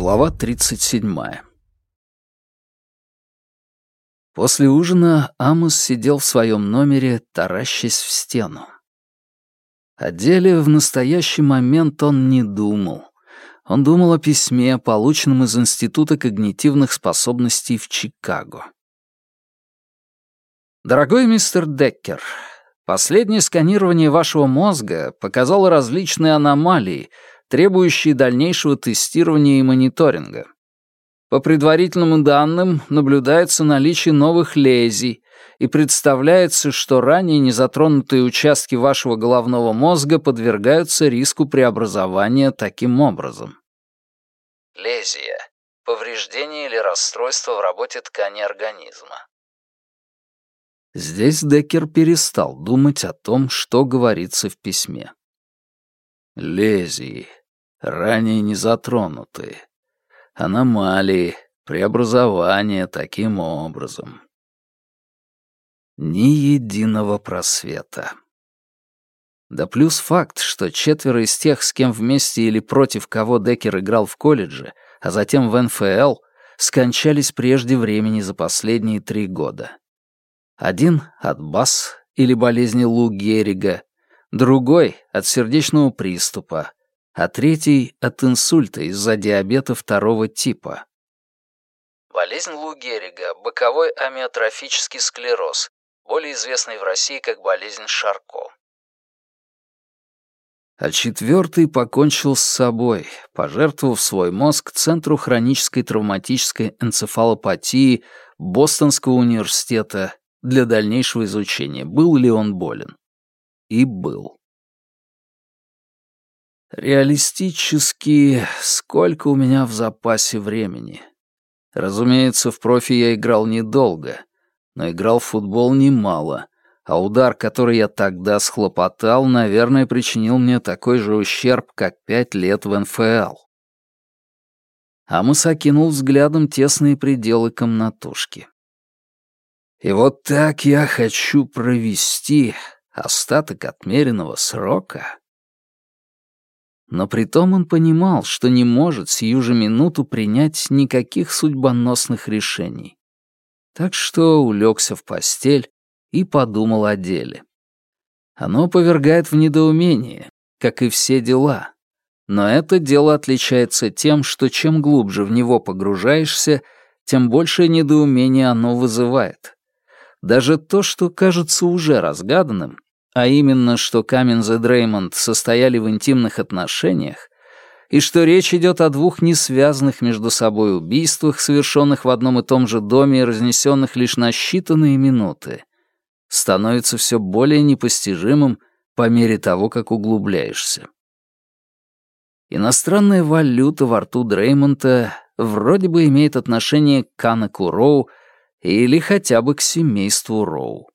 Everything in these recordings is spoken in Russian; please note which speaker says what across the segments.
Speaker 1: Глава 37. После ужина Амос сидел в своем номере, таращась в стену. О деле в настоящий момент он не думал. Он думал о письме, полученном из Института когнитивных способностей в Чикаго. «Дорогой мистер Деккер, последнее сканирование вашего мозга показало различные аномалии, требующие дальнейшего тестирования и мониторинга. По предварительным данным наблюдается наличие новых лезий, и представляется, что ранее незатронутые участки вашего головного мозга подвергаются риску преобразования таким образом. Лезия — повреждение или расстройство в работе ткани организма. Здесь Деккер перестал думать о том, что говорится в письме. Лезии ранее не затронутые. Аномалии, преобразования таким образом. Ни единого просвета. Да плюс факт, что четверо из тех, с кем вместе или против кого Деккер играл в колледже, а затем в НФЛ, скончались прежде времени за последние три года. Один от БАС или болезни Лу Геррига, другой от сердечного приступа, а третий — от инсульта из-за диабета второго типа. Болезнь Лу Геррига — боковой амиотрофический склероз, более известный в России как болезнь Шарко. А четвертый покончил с собой, пожертвовав свой мозг Центру хронической травматической энцефалопатии Бостонского университета для дальнейшего изучения, был ли он болен. И был. Реалистически, сколько у меня в запасе времени? Разумеется, в профи я играл недолго, но играл в футбол немало, а удар, который я тогда схлопотал, наверное, причинил мне такой же ущерб, как пять лет в НФЛ. Амос окинул взглядом тесные пределы комнатушки. И вот так я хочу провести остаток отмеренного срока но притом он понимал, что не может сию же минуту принять никаких судьбоносных решений. Так что улегся в постель и подумал о деле. Оно повергает в недоумение, как и все дела. Но это дело отличается тем, что чем глубже в него погружаешься, тем большее недоумение оно вызывает. Даже то, что кажется уже разгаданным, а именно, что Каменз и Дреймонд состояли в интимных отношениях, и что речь идет о двух несвязанных между собой убийствах, совершенных в одном и том же доме и разнесенных лишь на считанные минуты, становится все более непостижимым по мере того, как углубляешься. Иностранная валюта во рту Дреймонта вроде бы имеет отношение к Канаку Роу или хотя бы к семейству Роу.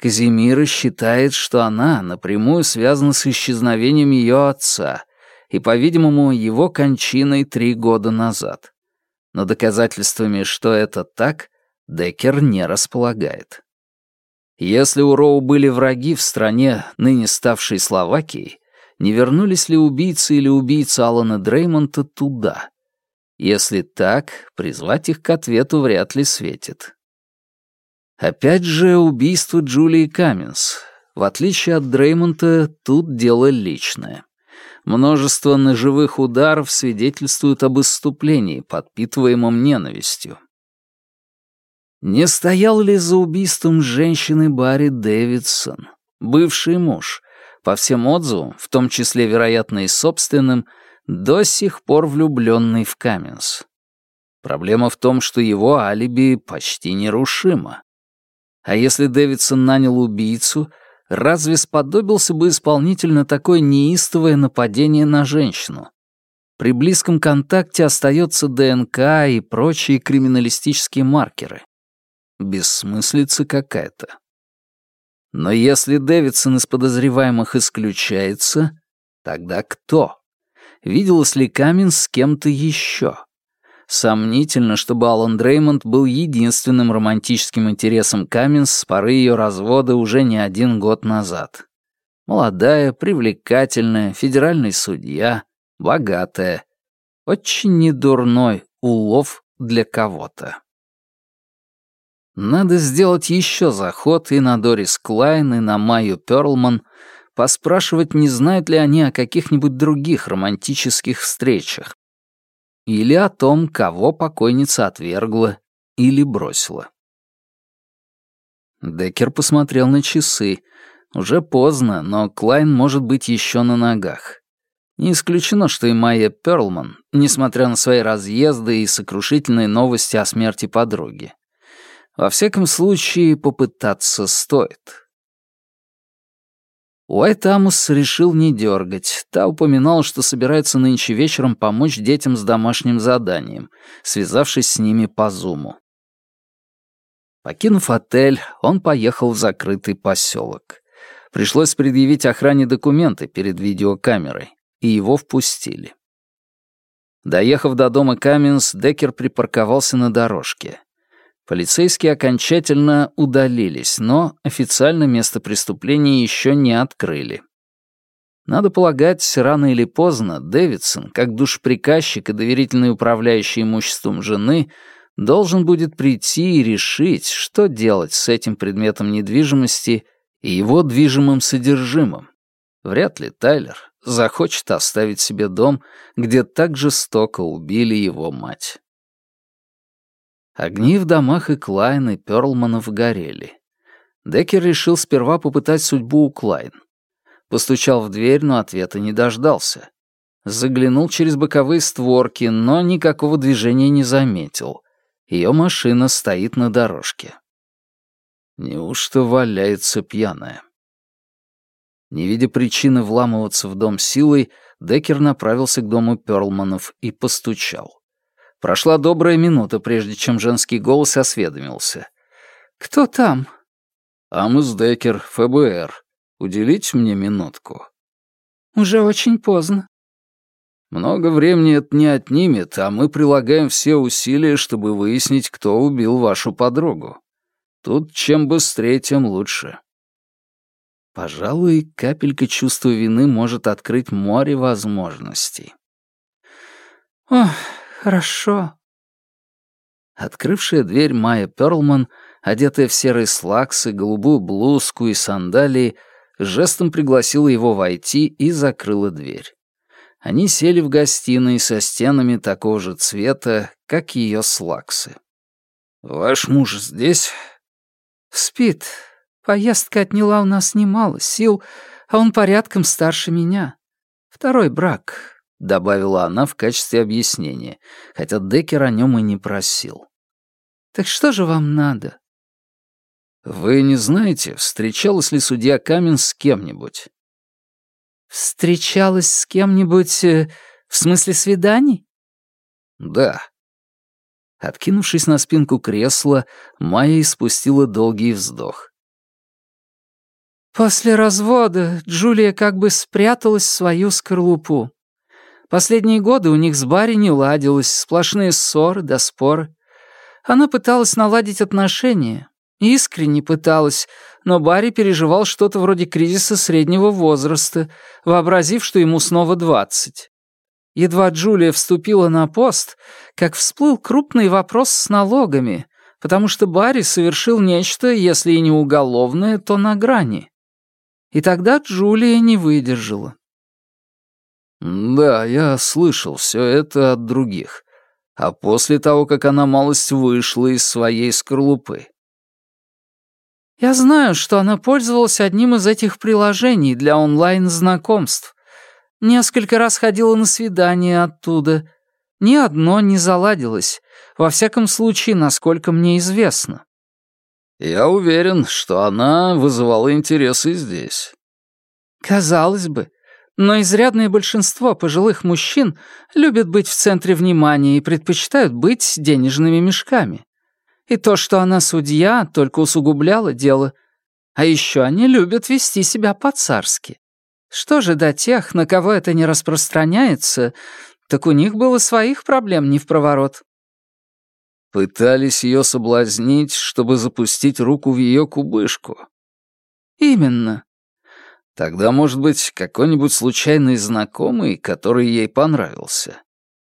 Speaker 1: Казимира считает, что она напрямую связана с исчезновением ее отца и, по-видимому, его кончиной три года назад. Но доказательствами, что это так, Деккер не располагает. Если у Роу были враги в стране, ныне ставшей Словакией, не вернулись ли убийцы или убийца Алана Дреймонта туда? Если так, призвать их к ответу вряд ли светит. Опять же, убийство Джулии Каминс. В отличие от Дреймонта, тут дело личное. Множество ножевых ударов свидетельствуют об исступлении, подпитываемом ненавистью. Не стоял ли за убийством женщины Барри Дэвидсон, бывший муж, по всем отзывам, в том числе, вероятно, и собственным, до сих пор влюбленный в Каминс? Проблема в том, что его алиби почти нерушимо. А если Дэвидсон нанял убийцу, разве сподобился бы исполнитель на такое неистовое нападение на женщину? При близком контакте остается ДНК и прочие криминалистические маркеры. Бессмыслица какая-то. Но если Дэвидсон из подозреваемых исключается, тогда кто? Виделась ли Камин с кем-то еще? Сомнительно, чтобы Алан Дреймонд был единственным романтическим интересом Каминс с поры ее развода уже не один год назад. Молодая, привлекательная, федеральный судья, богатая. Очень недурной улов для кого-то. Надо сделать еще заход и на Дорис Клайн, и на Майю Перлман, поспрашивать, не знают ли они о каких-нибудь других романтических встречах. Или о том, кого покойница отвергла или бросила. Деккер посмотрел на часы. Уже поздно, но Клайн может быть еще на ногах. Не исключено, что и Майя Перлман, несмотря на свои разъезды и сокрушительные новости о смерти подруги. Во всяком случае, попытаться стоит. Уайт Амус решил не дергать. Та упоминала, что собирается нынче вечером помочь детям с домашним заданием, связавшись с ними по зуму. Покинув отель, он поехал в закрытый поселок. Пришлось предъявить охране документы перед видеокамерой, и его впустили. Доехав до дома Каменс, Деккер припарковался на дорожке. Полицейские окончательно удалились, но официально место преступления еще не открыли. Надо полагать, рано или поздно Дэвидсон, как душеприказчик и доверительный управляющий имуществом жены, должен будет прийти и решить, что делать с этим предметом недвижимости и его движимым содержимым. Вряд ли Тайлер захочет оставить себе дом, где так жестоко убили его мать. Огни в домах и Клайн, и Перлманов горели. Деккер решил сперва попытать судьбу у Клайн. Постучал в дверь, но ответа не дождался. Заглянул через боковые створки, но никакого движения не заметил. Ее машина стоит на дорожке. Неужто валяется пьяная? Не видя причины вламываться в дом силой, Деккер направился к дому Перлманов и постучал. Прошла добрая минута, прежде чем женский голос осведомился. «Кто там?» «Амус Деккер, ФБР. Уделите мне минутку».
Speaker 2: «Уже очень поздно.
Speaker 1: Много времени это не отнимет, а мы прилагаем все усилия, чтобы выяснить, кто убил вашу подругу. Тут чем быстрее, тем лучше. Пожалуй, капелька чувства вины может открыть море возможностей.
Speaker 2: «О, хорошо».
Speaker 1: Открывшая дверь Майя Перлман, одетая в серые слаксы, голубую блузку и сандалии, жестом пригласила его войти и закрыла дверь. Они сели в гостиной со стенами такого же цвета, как ее слаксы. «Ваш муж здесь?»
Speaker 2: «Спит. Поездка отняла у нас немало сил, а он порядком старше меня. Второй брак», — добавила она в качестве объяснения, хотя Деккер о нем и не просил. «Так что же вам надо?»
Speaker 1: «Вы не знаете, встречалась ли судья Камен с кем-нибудь?»
Speaker 2: «Встречалась с кем-нибудь... Э, в смысле свиданий?»
Speaker 1: «Да». Откинувшись на спинку кресла, Майя испустила долгий вздох.
Speaker 2: После развода Джулия как бы спряталась в свою скорлупу. Последние годы у них с Барри не ладилось, сплошные ссоры да споры. Она пыталась наладить отношения, Искренне пыталась, но Барри переживал что-то вроде кризиса среднего возраста, вообразив, что ему снова двадцать. Едва Джулия вступила на пост, как всплыл крупный вопрос с налогами, потому что Барри совершил нечто, если и не уголовное, то на грани. И тогда Джулия не выдержала.
Speaker 1: «Да, я слышал все это от других. А после того, как она малость вышла из своей скорлупы,
Speaker 2: я знаю, что она пользовалась одним из этих приложений для онлайн-знакомств. Несколько раз ходила на свидания оттуда. Ни одно не заладилось. Во всяком случае, насколько мне известно.
Speaker 1: Я уверен, что она вызывала интерес и здесь.
Speaker 2: Казалось бы. Но изрядное большинство пожилых мужчин любят быть в центре внимания и предпочитают быть денежными мешками. И то, что она судья, только усугубляло дело. А еще они любят вести себя по-царски. Что же до тех, на кого это не распространяется, так у них было своих проблем не в проворот.
Speaker 1: Пытались ее соблазнить, чтобы запустить руку в ее кубышку.
Speaker 2: Именно.
Speaker 1: Тогда, может быть, какой-нибудь случайный знакомый, который ей понравился.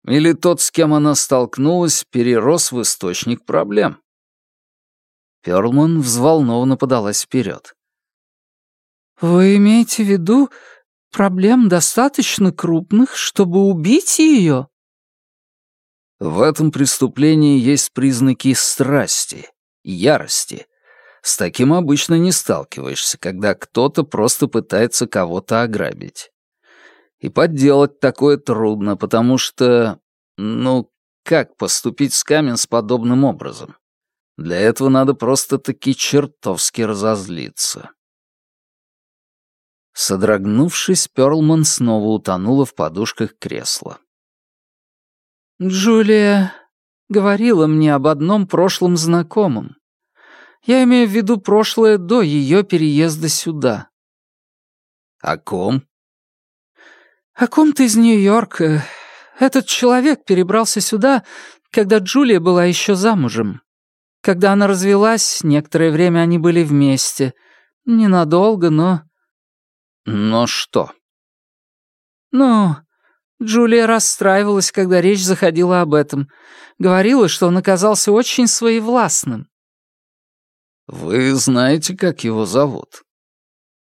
Speaker 1: Или тот, с кем она столкнулась, перерос в источник проблем?
Speaker 2: Перлман взволнованно подалась вперед. «Вы имеете в виду проблем достаточно крупных, чтобы убить ее?»
Speaker 1: В этом преступлении есть признаки страсти, ярости. С таким обычно не сталкиваешься, когда кто-то просто пытается кого-то ограбить. И подделать такое трудно, потому что... Ну, как поступить с Камен подобным образом? Для этого надо просто-таки чертовски разозлиться. Содрогнувшись, Перлман снова утонула в подушках кресла.
Speaker 2: «Джулия говорила мне об одном прошлом знакомом. Я имею в виду прошлое до ее переезда сюда».
Speaker 1: «О ком?»
Speaker 2: «О ком-то из Нью-Йорка. Этот человек перебрался сюда, когда Джулия была еще замужем. Когда она развелась, некоторое время они были вместе. Ненадолго, но...»
Speaker 1: «Но что?»
Speaker 2: «Ну, Джулия расстраивалась, когда речь заходила об этом. Говорила, что он оказался очень своевластным.
Speaker 1: «Вы знаете, как его зовут?»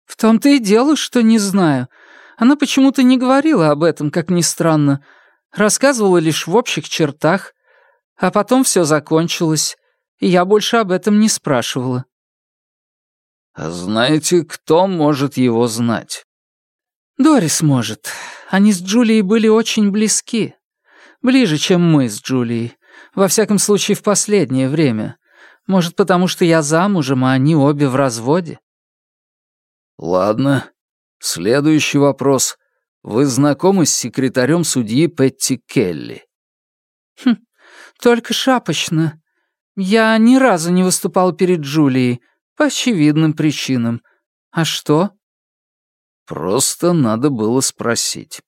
Speaker 2: «В том-то и дело, что не знаю. Она почему-то не говорила об этом, как ни странно. Рассказывала лишь в общих чертах. А потом все закончилось, и я больше об этом не спрашивала».
Speaker 1: «А знаете, кто может его знать?»
Speaker 2: «Дорис может. Они с Джулией были очень близки. Ближе, чем мы с Джулией. Во всяком случае, в последнее время. Может, потому что я замужем, а они обе в разводе?»
Speaker 1: «Ладно. Следующий вопрос. Вы знакомы с секретарем судьи Петти Келли?»
Speaker 2: «Хм, только шапочно. Я ни разу не выступал перед Джулией, по очевидным причинам. А что?»
Speaker 1: Просто надо было спросить.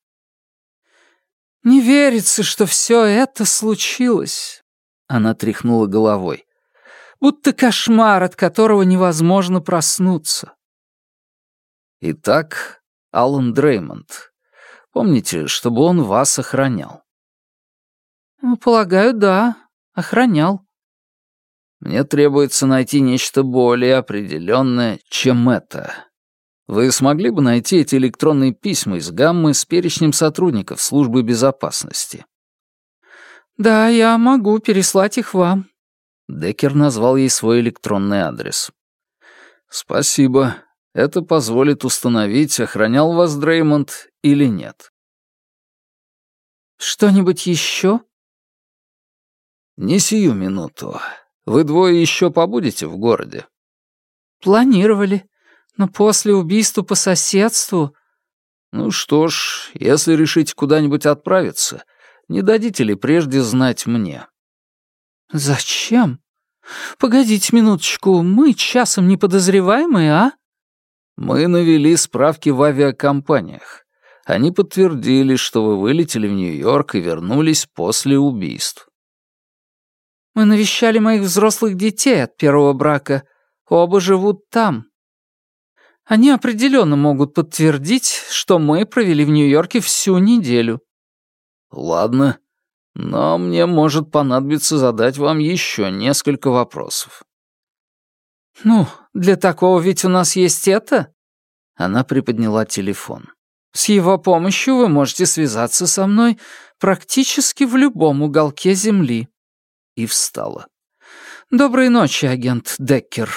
Speaker 2: «Не верится, что все это случилось», — она тряхнула головой. «Будто кошмар, от которого невозможно проснуться».
Speaker 1: Итак, Алан Дреймонд. Помните, чтобы он вас охранял?
Speaker 2: Ну, полагаю, да, охранял.
Speaker 1: Мне требуется найти нечто более определенное, чем это. Вы смогли бы найти эти электронные письма из гаммы с перечнем сотрудников службы безопасности?
Speaker 2: Да, я могу переслать их вам.
Speaker 1: Деккер назвал ей свой электронный адрес. Спасибо. Это позволит установить, охранял вас Дреймонд или нет.
Speaker 2: Что-нибудь еще?
Speaker 1: Не сию минуту. Вы двое еще побудете в городе?
Speaker 2: Планировали. Но после убийства по соседству...
Speaker 1: Ну что ж, если решите куда-нибудь отправиться, не дадите ли прежде знать мне?
Speaker 2: Зачем? Погодите минуточку, мы часом не подозреваемые, а?
Speaker 1: Мы навели справки в авиакомпаниях. Они подтвердили, что вы вылетели в Нью-Йорк и вернулись после убийств.
Speaker 2: Мы навещали моих взрослых детей от первого брака. Оба живут там. Они определенно могут подтвердить, что мы провели в Нью-Йорке всю неделю».
Speaker 1: «Ладно, но мне может понадобиться задать вам еще несколько вопросов».
Speaker 2: «Ну, для такого ведь у нас есть это?» Она приподняла телефон. «С его помощью вы можете связаться со мной практически в любом уголке Земли».
Speaker 1: И встала.
Speaker 2: «Доброй ночи, агент Деккер».